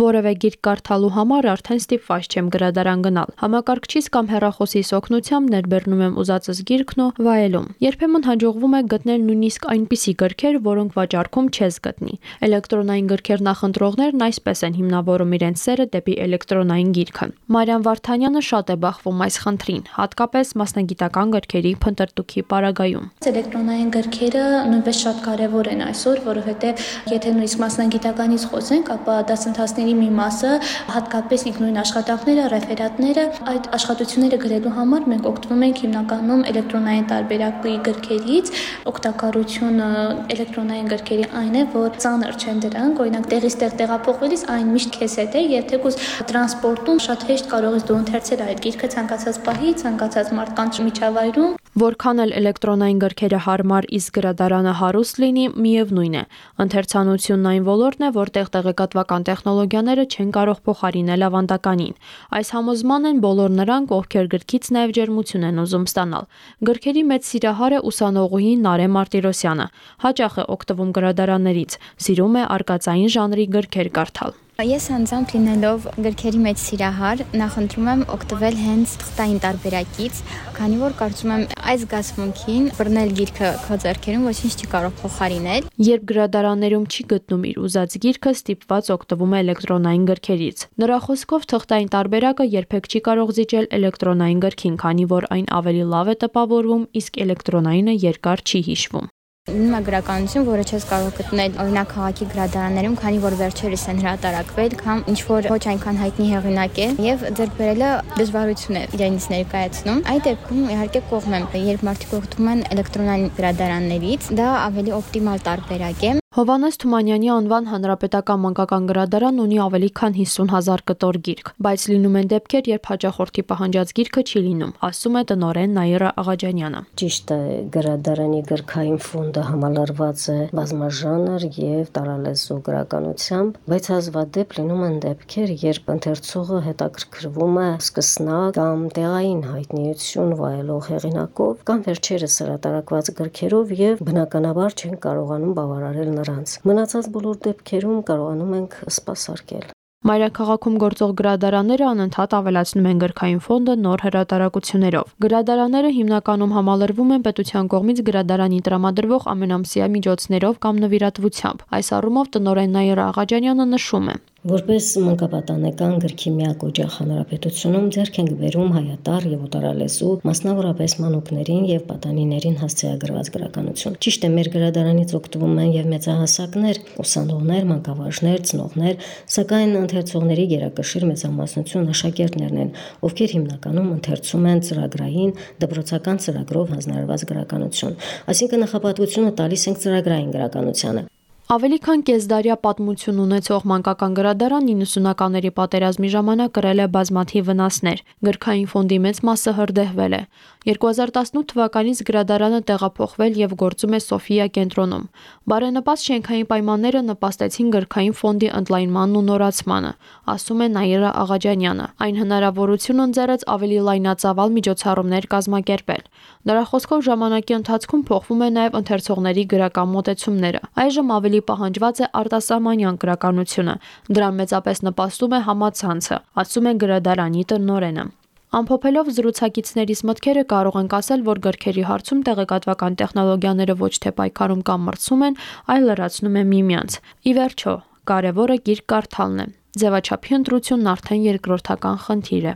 Որևէ գիրք կարդալու համար արդեն ստիպված չեմ գրադարան գնալ։ Համակարգչից կամ հեռախոսիս օգնությամբ ներբեռնում եմ ուզածս գիրքն ու վայելում։ Երբեմն հաջողվում է գտնել նույնիսկ այնպիսի գրքեր, որոնք վաճառքում չես գտնի։ Էլեկտրոնային գրքեր նախընտրողներն այսպես են հիմնավորում իրենց սերը դեպի էլեկտրոնային գիրքը։ Մարիամ Վարդանյանը շատ է բախվում այս խնդրին, հատկապես մասնագիտական գրքերի փնտրտուքի պարագայում։ Էլեկտրոնային գրքերը նույնպես շատ կարևոր են այսօր, որովհետև եթե նույնիսկ մասնագիտականից խոսենք, ապա դասընթացների մի մասը, հատկապես ինքնուրույն աշխատանքները, ռեֆերատները, այդ աշխատությունները գրելու համար մենք օգտվում ենք հիմնականում էլեկտրոնային տարբերակի գրքերից։ Օգտակարությունը էլեկտրոնային գրքերի այն է, որ ծանր չեն դրանք, օրինակ տեղից տեղ տեղափոխվելիս այն միշտ քեզ հետ է եւ թեկուզ տրանսպորտում շատ հեշտ կարող ես դու ընթերցել այդ գիրքը ցանկացած պահի, ցանկացած մարդկանց միջավայրում Որքան էլ էլեկտրոնային գրքերը հարմար, իսկ գրադարանը հարուստ լինի, միևնույն է։ Ընթերցանությունն այն ոլորտն է, որտեղ տեղեկատվական տեխնոլոգիաները չեն կարող փոխարինել ավանդականին։ Այս համոզման են բոլոր նրանք, ովքեր գրքից նաև ջերմություն են ուզում ստանալ։ Գրքերի մեծ սիրահար է ուսանողուհի Նարե Մարտիրոսյանը։ Հաճախ է օգտվում գրադարաններից, սիրում է արկածային ժանրի գրքեր կարդալ։ Ես անձամբ լինելով գրքերի մեջ սիրահար, նախընտրում եմ օգտվել հենց թղթային տարբերակից, քանի որ կարծում եմ այս զգացմունքին բռնել գիրքը քո ձեռքերում ոչինչ չի կարող փոխարինել։ Երբ գրադարաններում չի գտնում իր ուզած գիրքը, ստիպված օգտվում է էլեկտրոնային գրքերից։ Նրա խոսքով թղթային տարբերակը երբեք չի կարող զիջել էլեկտրոնային գրքին, քանի որ այն ավելի լավ է տպավորվում, իսկ էլեկտրոնայինը երկար չի հիշվում։ Նույն գրականություն, որը չես կարող գտնել օրինակ քաղաքի գրադարաններում, քանի որ վերջերս են հրատարակվել, կամ ինչ որ ոչ այնքան հայտնի հեղինակ է, եւ ձեռք բերելը դժվարություն է իրենից ներկայացնում։ Այդ դեպքում իհարկե կողմ եմ, երբ մարդիկ օգտվում են էլեկտրոնային գրադարաններից, դա ավելի օպտիմալ տարբերակ է։ Հովանես Թումանյանի անվան հանրապետական մանկական գրադարան ունի ավելի քան 50 հազար կտոր գիրք, բայց լինում են դեպքեր, երբ հաճախորդի պահանջած գիրքը չի լինում, ասում է տնորեն Նաիրա Աղաջանյանը։ Ճիշտ է, գրադարանի գրքային ֆոնդը համալրված է բազմաժանր եւ տարալեզու գրականությամբ, բայց հազվադեպ լինում են դեպքեր, երբ ընթերցողը հետաքրքրվում է սկսնակ կամ տեղային հայտնիություն վայելող հեղինակով կամ վերջերս հրատարակված գրքերով եւ բնականաբար չեն կարողանում բավարարել նրանց։ Մնացած բոլոր դեպքերում կարողանում ենք սպասարկել։ Մայրաքաղաքում գործող գրադարանները անընդհատ ավելացնում են գրքային ֆոնդը նոր հրատարակություններով։ Գրադարանները հիմնականում համալրվում են պետության կողմից գրադարանի տրամադրվող ամենամսյա միջոցներով կամ նվիրատվությամբ։ Այս առումով տնօրեն Նաիրա Աղաջանյանը նշում է. Որպես մանկապատանեկան գրքի միակ օջախ հանրապետությունում ձեռք ենք բերում հայատար եւ օտարալեզու, մասնավորապես մանուկներին եւ պատանիներին հասցեագրված գրականություն։ Ճիշտ է, մեր գրադարանից օգտվում են եւ մեծահասակներ, ուսանողներ, մանկավարժներ, ծնողներ, սակայն ընթերցողների գերակշիռ մեծամասնություն աշակերտներն են, ովքեր հիմնականում ընթերցում են ծրագրային դպրոցական ծրագրով հանձնարարված գրականություն։ Այսինքն նախապատվությունը տալիս ենք ծրագրային գրականությանը։ Ավելի քան կեսդարյա պատմություն ունեցող մանկական գրադարան 90-ականների պատերազմի ժամանակ կրել է բազմաթիվ վնասներ։ Գրքային ֆոնդի մեծ մասը հրդեհվել է։ 2018 թվականից գրադարանը տեղափոխվել եւ գործում է Սոֆիա կենտրոնում։ Բարենպաստ շենքային պայմանները նպաստեցին գրքային ֆոնդի ընդլայնմանն ու նորացմանը, ասում է Նաիրա Աղաջանյանը։ Այն հնարավորություն ընձեռեց ավելի լայնածավալ միջոցառումներ կազմակերպել։ Նրա խոսքով ժամանակի ընթացքում փոխվում է նաև ընթերցողների գրական մոտեցումները։ Այժմ ավելի պահանջված է արտասահմանյան գրականությունը։ Դրան մեծապես նպաստում է համացանցը, ասում է գրադարանի տնօրենը։ Ամփոփելով զրուցակիցներիս մտքերը կարող ենք ասել, որ գրքերի հարցում տեղեկատվական տեխնոլոգիաները ոչ թե պայքարում կամ մրցում են, այլ լրացնում են միմյանց։ Ի վերջո, կարևորը գիրք կարդալն է։ Ձևաչափի ընտրությունն արդեն երկրորդական խնդիր է։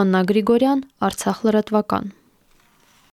Աննա Գրիգորյան, Արցախ լրատվական։